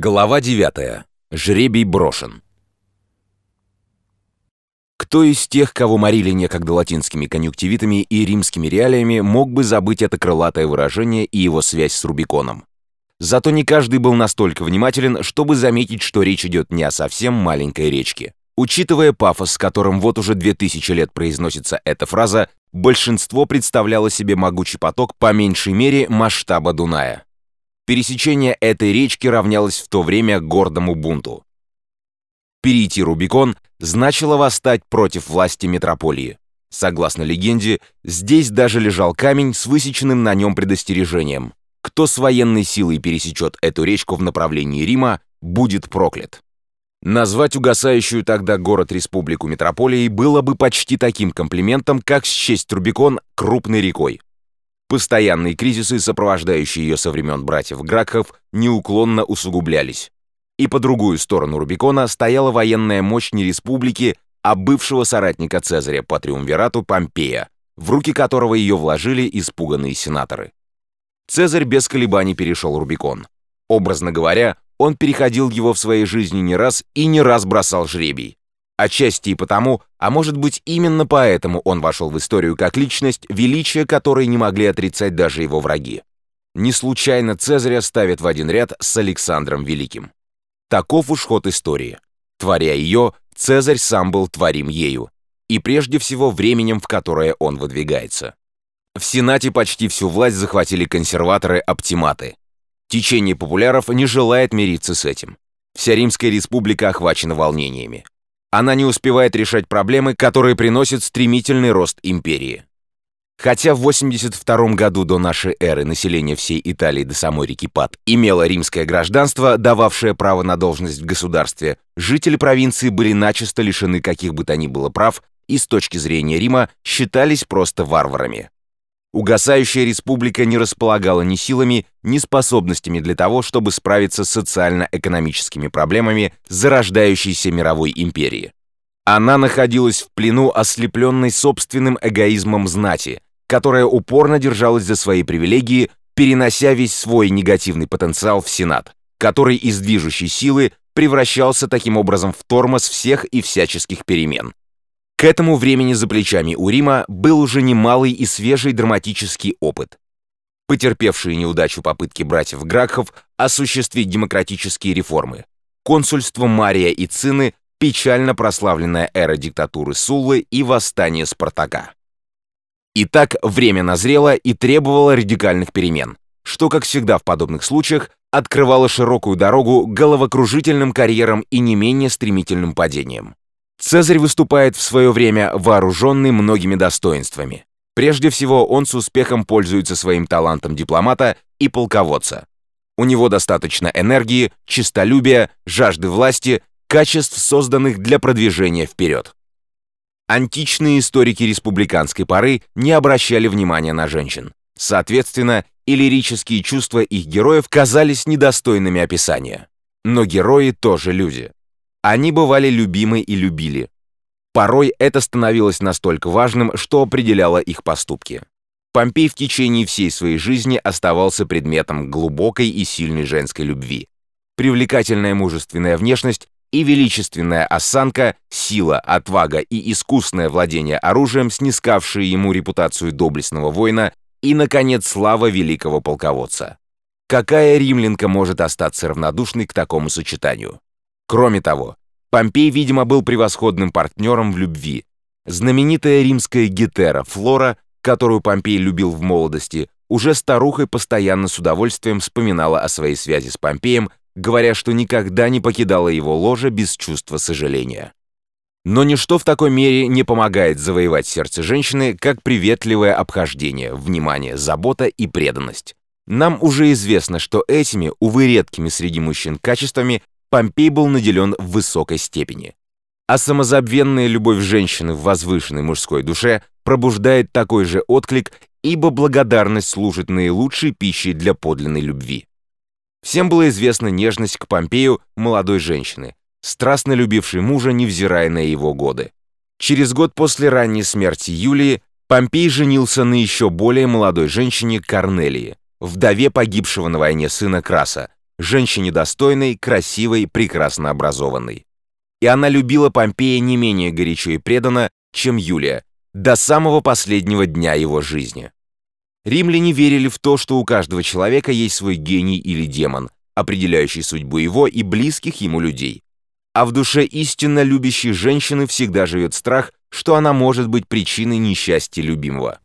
Глава 9. Жребий брошен. Кто из тех, кого морили некогда латинскими конъюнктивитами и римскими реалиями, мог бы забыть это крылатое выражение и его связь с Рубиконом? Зато не каждый был настолько внимателен, чтобы заметить, что речь идет не о совсем маленькой речке. Учитывая пафос, с которым вот уже 2000 лет произносится эта фраза, большинство представляло себе могучий поток по меньшей мере масштаба Дуная. Пересечение этой речки равнялось в то время гордому бунту. Перейти Рубикон значило восстать против власти метрополии. Согласно легенде, здесь даже лежал камень с высеченным на нем предостережением. Кто с военной силой пересечет эту речку в направлении Рима, будет проклят. Назвать угасающую тогда город-республику метрополией было бы почти таким комплиментом, как счесть Рубикон крупной рекой. Постоянные кризисы, сопровождающие ее со времен братьев Гракхов, неуклонно усугублялись. И по другую сторону Рубикона стояла военная мощь не республики, а бывшего соратника Цезаря по триумвирату Помпея, в руки которого ее вложили испуганные сенаторы. Цезарь без колебаний перешел Рубикон. Образно говоря, он переходил его в своей жизни не раз и не раз бросал жребий. Отчасти и потому, а может быть именно поэтому он вошел в историю как личность, величие которой не могли отрицать даже его враги. Не случайно Цезаря ставят в один ряд с Александром Великим. Таков уж ход истории. Творя ее, Цезарь сам был творим ею, и прежде всего временем, в которое он выдвигается. В Сенате почти всю власть захватили консерваторы-оптиматы. Течение популяров не желает мириться с этим. Вся Римская республика охвачена волнениями. Она не успевает решать проблемы, которые приносят стремительный рост империи. Хотя в 82 году до нашей эры население всей Италии до самой реки Пат имело римское гражданство, дававшее право на должность в государстве, жители провинции были начисто лишены каких бы то ни было прав и с точки зрения Рима считались просто варварами. Угасающая республика не располагала ни силами, ни способностями для того, чтобы справиться с социально-экономическими проблемами зарождающейся мировой империи. Она находилась в плену ослепленной собственным эгоизмом знати, которая упорно держалась за свои привилегии, перенося весь свой негативный потенциал в Сенат, который из движущей силы превращался таким образом в тормоз всех и всяческих перемен. К этому времени за плечами у Рима был уже немалый и свежий драматический опыт. Потерпевшие неудачу попытки братьев Гракхов осуществить демократические реформы. Консульство Мария и Цины, печально прославленная эра диктатуры Суллы и восстание Спартака. Итак, время назрело и требовало радикальных перемен, что, как всегда в подобных случаях, открывало широкую дорогу головокружительным карьерам и не менее стремительным падениям. Цезарь выступает в свое время вооруженный многими достоинствами. Прежде всего, он с успехом пользуется своим талантом дипломата и полководца. У него достаточно энергии, честолюбия, жажды власти, качеств, созданных для продвижения вперед. Античные историки республиканской поры не обращали внимания на женщин. Соответственно, и лирические чувства их героев казались недостойными описания. Но герои тоже люди. Они бывали любимы и любили. Порой это становилось настолько важным, что определяло их поступки. Помпей в течение всей своей жизни оставался предметом глубокой и сильной женской любви. Привлекательная мужественная внешность и величественная осанка, сила, отвага и искусное владение оружием, снискавшие ему репутацию доблестного воина, и, наконец, слава великого полководца. Какая римлянка может остаться равнодушной к такому сочетанию? Кроме того, Помпей, видимо, был превосходным партнером в любви. Знаменитая римская гетера Флора, которую Помпей любил в молодости, уже старухой постоянно с удовольствием вспоминала о своей связи с Помпеем, говоря, что никогда не покидала его ложе без чувства сожаления. Но ничто в такой мере не помогает завоевать сердце женщины, как приветливое обхождение, внимание, забота и преданность. Нам уже известно, что этими, увы, редкими среди мужчин качествами Помпей был наделен в высокой степени. А самозабвенная любовь женщины в возвышенной мужской душе пробуждает такой же отклик, ибо благодарность служит наилучшей пищей для подлинной любви. Всем было известна нежность к Помпею молодой женщины, страстно любившей мужа, невзирая на его годы. Через год после ранней смерти Юлии Помпей женился на еще более молодой женщине Корнелии, вдове погибшего на войне сына Краса, женщине достойной, красивой, прекрасно образованной. И она любила Помпея не менее горячо и преданно, чем Юлия, до самого последнего дня его жизни. Римляне верили в то, что у каждого человека есть свой гений или демон, определяющий судьбу его и близких ему людей. А в душе истинно любящей женщины всегда живет страх, что она может быть причиной несчастья любимого.